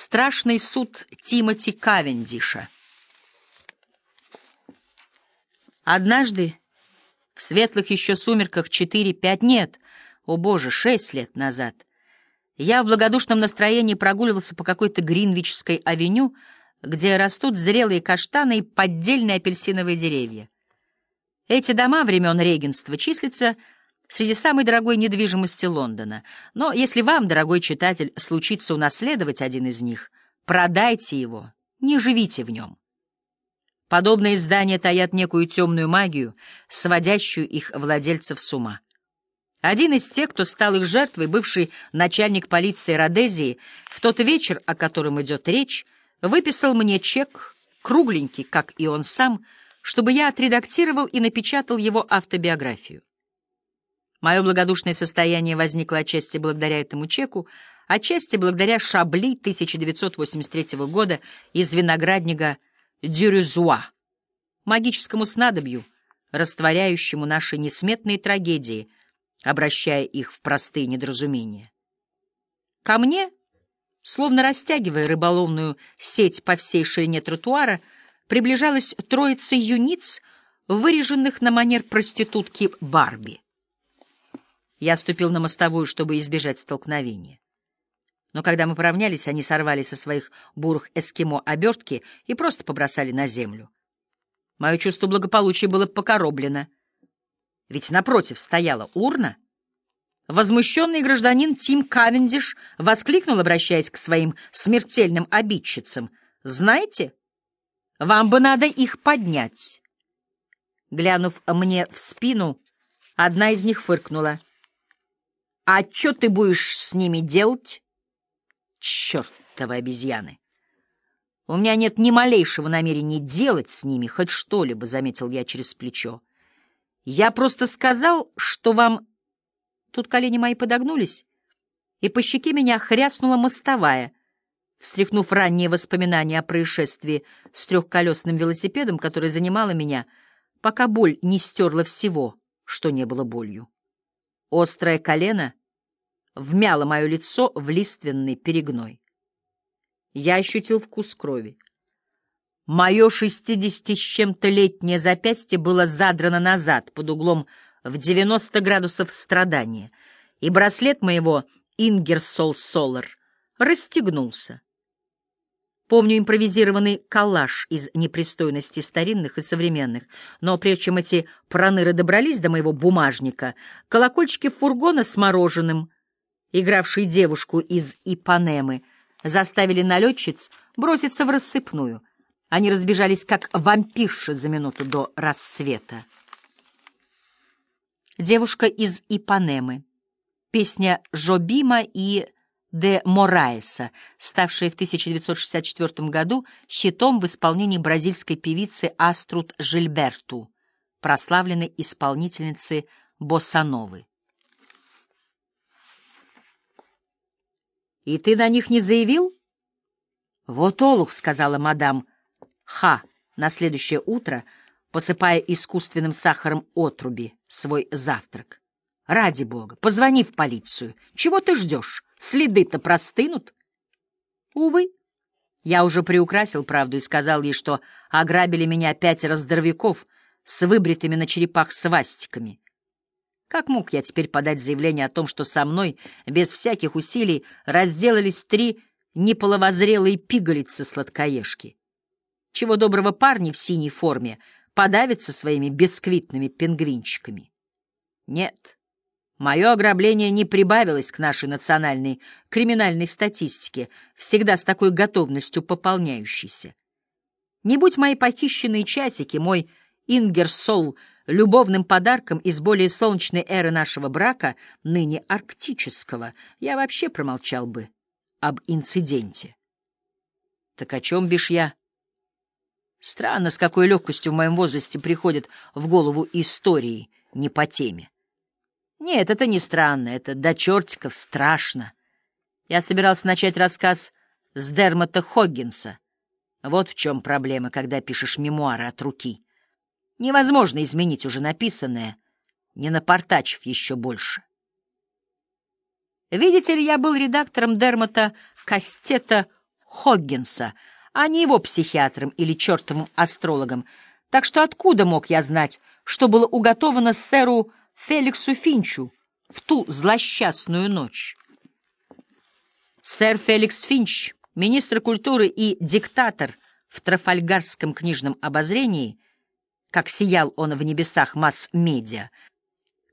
Страшный суд Тимоти Кавендиша. Однажды, в светлых еще сумерках четыре-пять, нет, о боже, шесть лет назад, я в благодушном настроении прогуливался по какой-то Гринвичской авеню, где растут зрелые каштаны и поддельные апельсиновые деревья. Эти дома времен регенства числятся среди самой дорогой недвижимости Лондона. Но если вам, дорогой читатель, случится унаследовать один из них, продайте его, не живите в нем. Подобные здания таят некую темную магию, сводящую их владельцев с ума. Один из тех, кто стал их жертвой, бывший начальник полиции Родезии, в тот вечер, о котором идет речь, выписал мне чек, кругленький, как и он сам, чтобы я отредактировал и напечатал его автобиографию. Мое благодушное состояние возникло отчасти благодаря этому чеку, отчасти благодаря шабли 1983 года из виноградника Дюрюзуа, магическому снадобью, растворяющему наши несметные трагедии, обращая их в простые недоразумения. Ко мне, словно растягивая рыболовную сеть по всей ширине тротуара, приближалась троица юниц, выреженных на манер проститутки Барби. Я ступил на мостовую, чтобы избежать столкновения. Но когда мы поравнялись, они сорвали со своих бурых эскимо обертки и просто побросали на землю. Мое чувство благополучия было покороблено. Ведь напротив стояла урна. Возмущенный гражданин Тим Кавендиш воскликнул, обращаясь к своим смертельным обидчицам. «Знаете, вам бы надо их поднять». Глянув мне в спину, одна из них фыркнула — а что ты будешь с ними делать? Чёртовы обезьяны! У меня нет ни малейшего намерения делать с ними хоть что-либо, — заметил я через плечо. Я просто сказал, что вам... Тут колени мои подогнулись, и по щеке меня хряснула мостовая, встряхнув ранние воспоминания о происшествии с трехколесным велосипедом, которое занимало меня, пока боль не стерла всего, что не было болью. Острое колено вмяло мое лицо в лиственный перегной. Я ощутил вкус крови. Мое шестидесяти с чем-то летнее запястье было задрано назад под углом в девяносто градусов страдания, и браслет моего Ингерсол Солар расстегнулся. Помню импровизированный коллаж из непристойностей старинных и современных, но прежде чем эти проныры добрались до моего бумажника, колокольчики фургона с мороженым — игравший девушку из Ипанемы, заставили налетчиц броситься в рассыпную. Они разбежались, как вампирши за минуту до рассвета. Девушка из Ипанемы. Песня Жобима и де Мораеса, ставшая в 1964 году хитом в исполнении бразильской певицы Аструд Жильберту, прославленной исполнительницы Босановы. И ты на них не заявил? Вот олух, сказала мадам Ха на следующее утро, посыпая искусственным сахаром отруби свой завтрак. Ради бога, позвони в полицию. Чего ты ждешь? Следы-то простынут. Увы, я уже приукрасил правду и сказал ей, что ограбили меня пятеро здоровяков с выбритыми на черепах свастиками. Как мог я теперь подать заявление о том, что со мной, без всяких усилий, разделались три неполовозрелые пигалицы-сладкоежки? Чего доброго парни в синей форме подавятся своими бисквитными пингвинчиками? Нет, мое ограбление не прибавилось к нашей национальной криминальной статистике, всегда с такой готовностью пополняющейся. Не будь мои похищенные часики, мой Ингерсол — любовным подарком из более солнечной эры нашего брака, ныне арктического, я вообще промолчал бы об инциденте. Так о чем бишь я? Странно, с какой легкостью в моем возрасте приходят в голову истории не по теме. Нет, это не странно, это до чертиков страшно. Я собирался начать рассказ с Дермота Хоггинса. Вот в чем проблема, когда пишешь мемуары от руки. Невозможно изменить уже написанное, не напортачив еще больше. Видите ли, я был редактором Дермота Кастета Хоггинса, а не его психиатром или чертовым астрологом. Так что откуда мог я знать, что было уготовано сэру Феликсу Финчу в ту злосчастную ночь? Сэр Феликс Финч, министр культуры и диктатор в Трафальгарском книжном обозрении, как сиял он в небесах масс-медиа,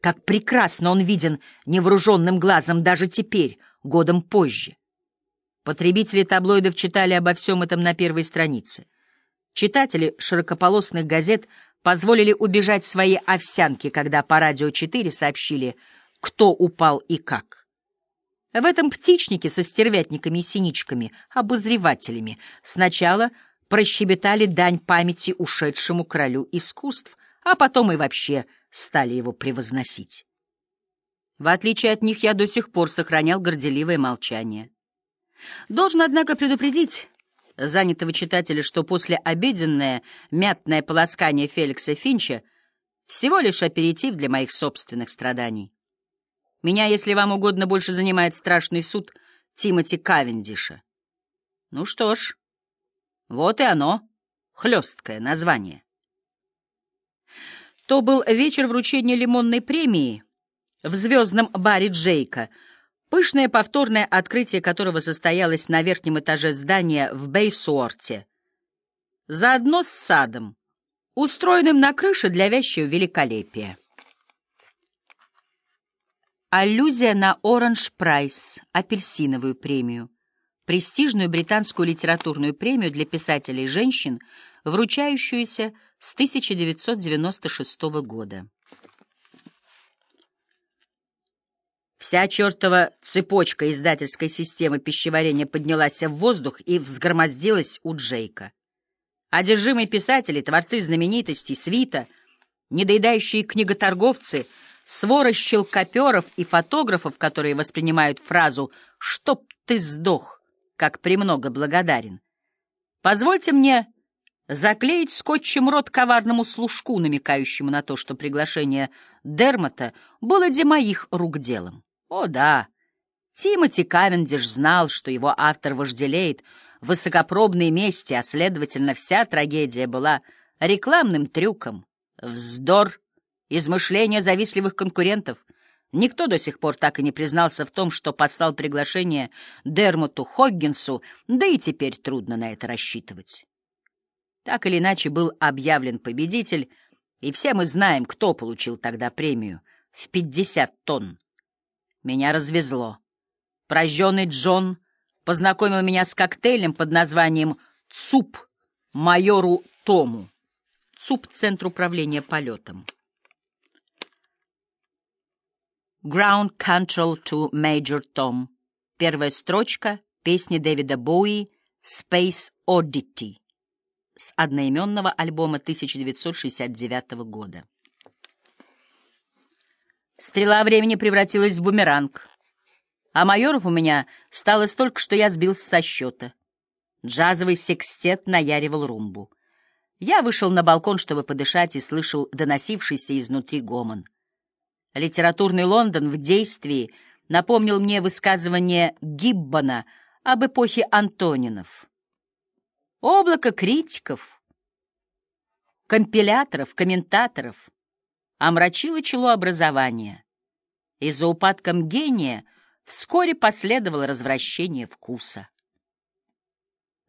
как прекрасно он виден невооруженным глазом даже теперь, годом позже. Потребители таблоидов читали обо всем этом на первой странице. Читатели широкополосных газет позволили убежать свои овсянки, когда по радио 4 сообщили, кто упал и как. В этом птичнике со стервятниками и синичками, обозревателями, сначала прощебетали дань памяти ушедшему королю искусств, а потом и вообще стали его превозносить. В отличие от них, я до сих пор сохранял горделивое молчание. Должен, однако, предупредить занятого читателя, что после обеденное мятное полоскание Феликса Финча всего лишь аперитив для моих собственных страданий. Меня, если вам угодно, больше занимает страшный суд Тимоти Кавендиша. Ну что ж, вот и оно, хлесткое название. То был вечер вручения лимонной премии в звездном баре Джейка, пышное повторное открытие которого состоялось на верхнем этаже здания в Бейсуорте, заодно с садом, устроенным на крыше для вещего великолепия. Аллюзия на Оранж Прайс, апельсиновую премию, престижную британскую литературную премию для писателей женщин, вручающуюся с 1996 года. Вся чертова цепочка издательской системы пищеварения поднялась в воздух и взгромоздилась у Джейка. Одержимые писатели, творцы знаменитостей, свита, недоедающие книготорговцы, свора щелкоперов и фотографов, которые воспринимают фразу «чтоб ты сдох», как премного благодарен. Позвольте мне заклеить скотчем рот коварному служку, намекающему на то, что приглашение Дермота было де моих рук делом. О да, Тимоти Кавендиш знал, что его автор вожделеет высокопробной мести, а, следовательно, вся трагедия была рекламным трюком. Вздор, измышления завистливых конкурентов. Никто до сих пор так и не признался в том, что послал приглашение Дермоту Хоггинсу, да и теперь трудно на это рассчитывать. Так или иначе был объявлен победитель, и все мы знаем, кто получил тогда премию в 50 тонн. Меня развезло. Прожженный Джон познакомил меня с коктейлем под названием «ЦУП» майору Тому. ЦУП — Центр управления полетом. Ground Control to Major Tom. Первая строчка песни Дэвида Боуи «Space Oddity» с одноименного альбома 1969 года. Стрела времени превратилась в бумеранг, а майоров у меня стало столько, что я сбился со счета. Джазовый секстет наяривал румбу. Я вышел на балкон, чтобы подышать, и слышал доносившийся изнутри гомон. Литературный Лондон в действии напомнил мне высказывание Гиббона об эпохе Антонинов. Облако критиков, компиляторов, комментаторов омрачило чело образования. И за упадком гения вскоре последовало развращение вкуса.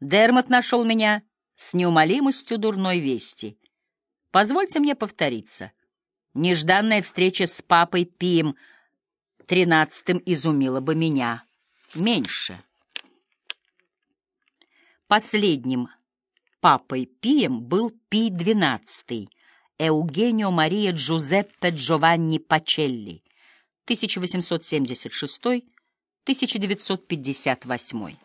Дермот нашел меня с неумолимостью дурной вести. Позвольте мне повториться. Нежданная встреча с папой Пием тринадцатым изумила бы меня меньше. Последним папой Пием был Пий XII, Эугенио Мария Джузеппе Джованни Пачелли, 1876-1958.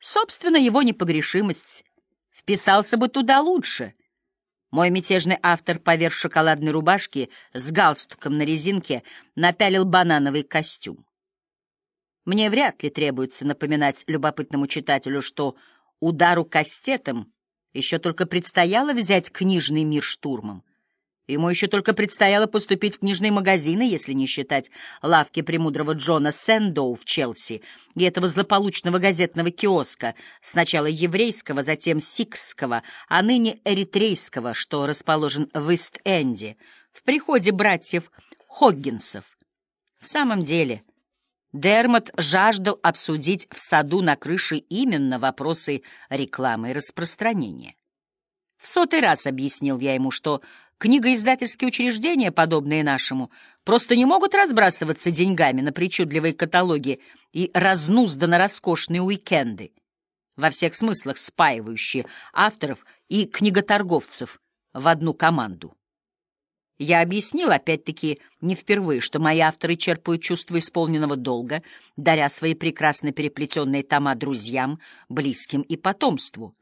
Собственно, его непогрешимость вписался бы туда лучше. Мой мятежный автор поверх шоколадной рубашки с галстуком на резинке напялил банановый костюм. Мне вряд ли требуется напоминать любопытному читателю, что удару кастетом еще только предстояло взять книжный мир штурмом. Ему еще только предстояло поступить в книжные магазины, если не считать лавки премудрого Джона Сэндоу в Челси и этого злополучного газетного киоска, сначала еврейского, затем сикского, а ныне эритрейского, что расположен в Ист-Энде, в приходе братьев Хоггинсов. В самом деле, Дермот жаждал обсудить в саду на крыше именно вопросы рекламы и распространения. В сотый раз объяснил я ему, что Книгоиздательские учреждения, подобные нашему, просто не могут разбрасываться деньгами на причудливые каталоги и разнузданно роскошные уикенды, во всех смыслах спаивающие авторов и книготорговцев в одну команду. Я объяснил, опять-таки, не впервые, что мои авторы черпают чувство исполненного долга, даря свои прекрасно переплетенные тома друзьям, близким и потомству.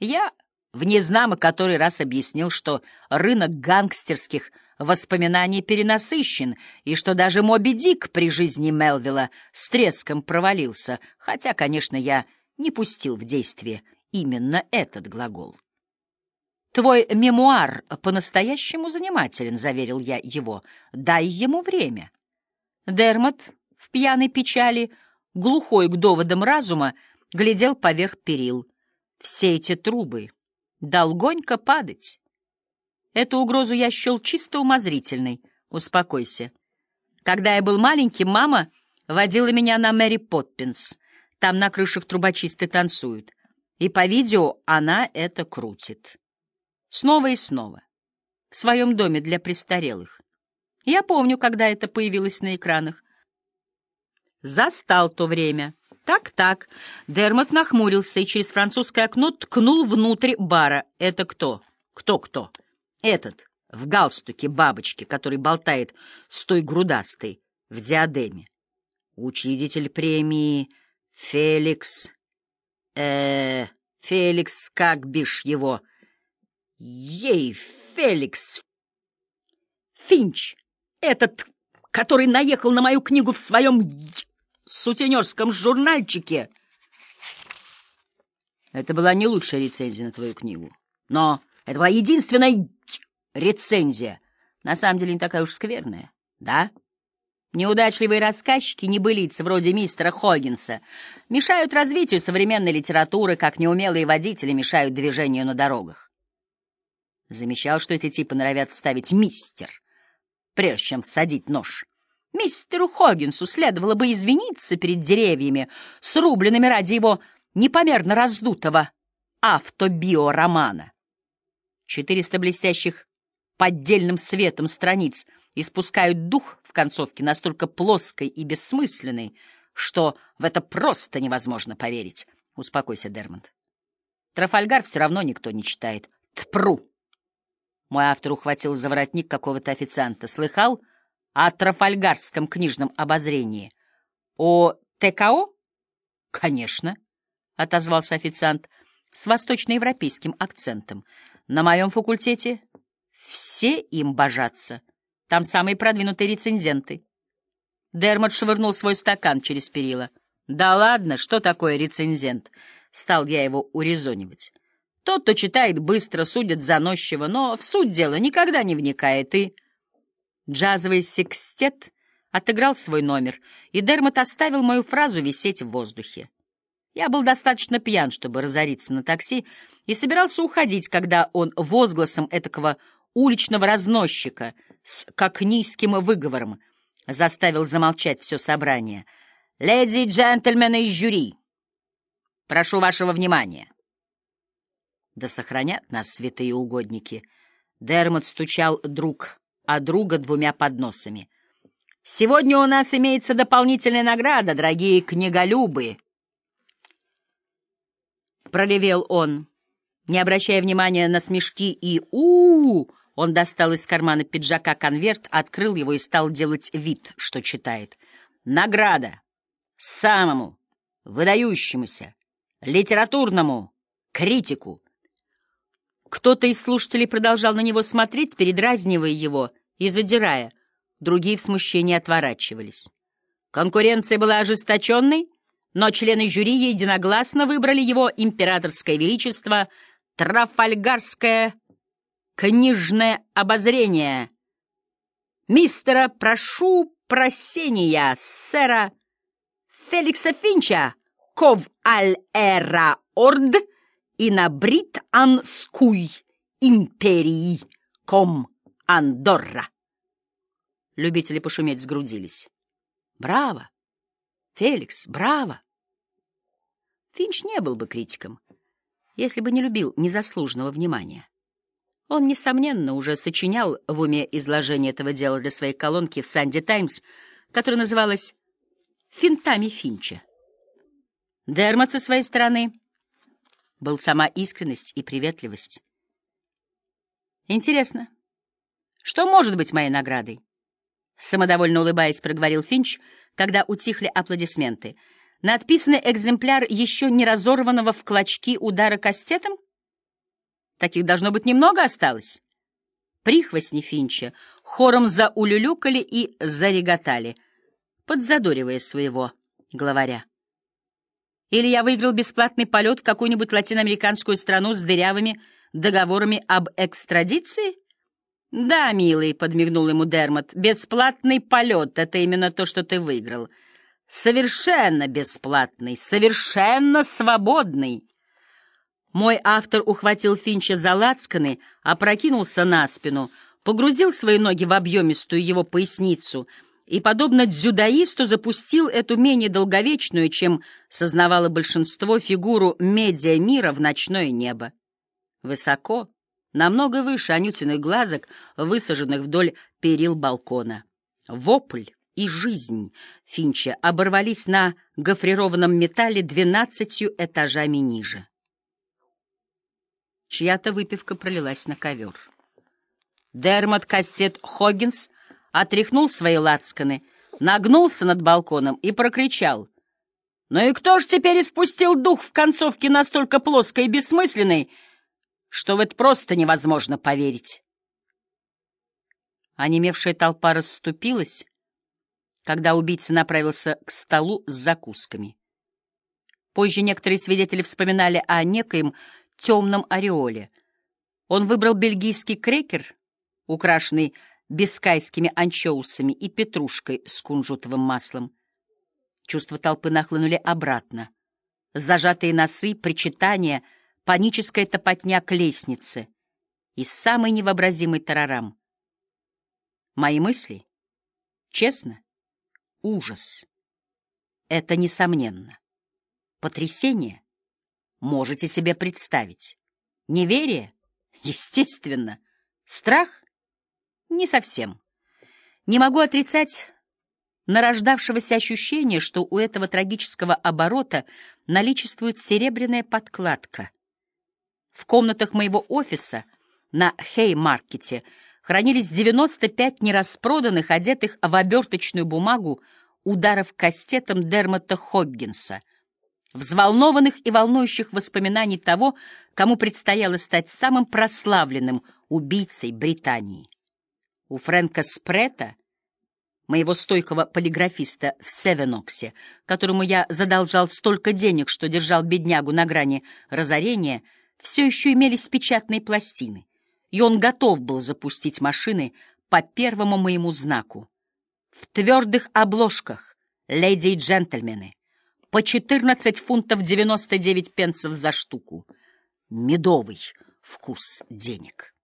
Я в незнамо который раз объяснил, что рынок гангстерских воспоминаний перенасыщен, и что даже Моби Дик при жизни Мелвилла с треском провалился, хотя, конечно, я не пустил в действие именно этот глагол. «Твой мемуар по-настоящему занимателен», — заверил я его. «Дай ему время». Дермот в пьяной печали, глухой к доводам разума, глядел поверх перил. Все эти трубы долгонько падать. Эту угрозу я счел чисто умозрительной. Успокойся. Когда я был маленьким, мама водила меня на Мэри Поппинс. Там на крышах трубочисты танцуют. И по видео она это крутит. Снова и снова. В своем доме для престарелых. Я помню, когда это появилось на экранах. Застал то время. «Так-так». Дермот нахмурился и через французское окно ткнул внутрь бара. «Это кто?» «Кто-кто?» «Этот, в галстуке бабочки, который болтает с той грудастой в диадеме. Учредитель премии Феликс... э Феликс, как бишь его? Ей, Феликс... Финч, этот, который наехал на мою книгу в своем сутенерском журнальчике. Это была не лучшая рецензия на твою книгу. Но это была единственная рецензия. На самом деле не такая уж скверная, да? Неудачливые рассказчики, небылицы вроде мистера Хоггинса, мешают развитию современной литературы, как неумелые водители мешают движению на дорогах. Замечал, что эти типы норовят вставить «мистер», прежде чем всадить нож. Мистеру Хоггинсу следовало бы извиниться перед деревьями, срубленными ради его непомерно раздутого автобиоромана. Четыреста блестящих поддельным светом страниц испускают дух в концовке настолько плоской и бессмысленной, что в это просто невозможно поверить. Успокойся, Дермонд. Трафальгар все равно никто не читает. Тпру! Мой автор ухватил за воротник какого-то официанта. Слыхал? О Трафальгарском книжном обозрении. О ТКО? Конечно, отозвался официант с восточноевропейским акцентом. На моем факультете все им божатся. Там самые продвинутые рецензенты. Дермот швырнул свой стакан через перила. «Да ладно, что такое рецензент?» Стал я его урезонивать. Тот, кто читает быстро, судит заносчиво, но в суть дела никогда не вникает и... Джазовый секстет отыграл свой номер, и Дермот оставил мою фразу висеть в воздухе. Я был достаточно пьян, чтобы разориться на такси, и собирался уходить, когда он возгласом этакого уличного разносчика с кокнийским выговором заставил замолчать все собрание. «Леди и джентльмены из жюри, прошу вашего внимания». Да сохранят нас святые угодники. Дермот стучал друг а друга двумя подносами. «Сегодня у нас имеется дополнительная награда, дорогие книголюбы!» Проревел он, не обращая внимания на смешки и у, -у, -у Он достал из кармана пиджака конверт, открыл его и стал делать вид, что читает. «Награда! Самому выдающемуся литературному критику!» Кто-то из слушателей продолжал на него смотреть, передразнивая его и задирая, другие в смущении отворачивались. Конкуренция была ожесточенной, но члены жюри единогласно выбрали его императорское величество Трафальгарское книжное обозрение. Мистера, прошу просения, сэра Феликса Финча, ков аль эра орд и на брит ан скуй империи ком Андорра. Любители пошуметь сгрудились. Браво! Феликс, браво! Финч не был бы критиком, если бы не любил незаслуженного внимания. Он, несомненно, уже сочинял в уме изложение этого дела для своей колонки в «Санди Таймс», которая называлась «Финтами Финча». Дермот, со своей стороны, был сама искренность и приветливость. Интересно, что может быть моей наградой? Самодовольно улыбаясь, проговорил Финч, когда утихли аплодисменты. Надписанный экземпляр еще не разорванного в клочки удара кастетом? Таких должно быть немного осталось. Прихвостни Финча хором заулюлюкали и зареготали, подзадоривая своего главаря. Или я выиграл бесплатный полет в какую-нибудь латиноамериканскую страну с дырявыми договорами об экстрадиции? Да, милый, — подмигнул ему Дермот, — бесплатный полет — это именно то, что ты выиграл. Совершенно бесплатный, совершенно свободный. Мой автор ухватил Финча за лацканы, опрокинулся на спину, погрузил свои ноги в объемистую его поясницу и, подобно дзюдоисту, запустил эту менее долговечную, чем сознавало большинство, фигуру медиа мира в ночное небо. Высоко, намного выше анютиных глазок, высаженных вдоль перил балкона. Вопль и жизнь Финча оборвались на гофрированном металле двенадцатью этажами ниже. Чья-то выпивка пролилась на ковер. Дермот Кастет Хоггинс отряхнул свои лацканы, нагнулся над балконом и прокричал. «Ну и кто ж теперь испустил дух в концовке настолько плоской и бессмысленной, что в это просто невозможно поверить?» Онемевшая толпа расступилась, когда убийца направился к столу с закусками. Позже некоторые свидетели вспоминали о некоем темном ореоле. Он выбрал бельгийский крекер, украшенный бискайскими анчоусами и петрушкой с кунжутовым маслом. Чувства толпы нахлынули обратно. Зажатые носы, причитания, паническая топотня к лестнице и самый невообразимый тарарам. Мои мысли? Честно? Ужас. Это несомненно. Потрясение? можете себе представить. Неверие? Естественно. Страх? Не совсем. Не могу отрицать нарождавшегося ощущения, что у этого трагического оборота наличествует серебряная подкладка. В комнатах моего офиса на Хей-маркете хранились 95 нераспроданных, одетых в оберточную бумагу, ударов кастетом Дермота Хоггинса — взволнованных и волнующих воспоминаний того, кому предстояло стать самым прославленным убийцей Британии. У Фрэнка Спрета, моего стойкого полиграфиста в Севеноксе, которому я задолжал столько денег, что держал беднягу на грани разорения, все еще имелись печатные пластины, и он готов был запустить машины по первому моему знаку. В твердых обложках, леди и джентльмены, по 14 фунтов 99 пенсов за штуку. Медовый вкус денег.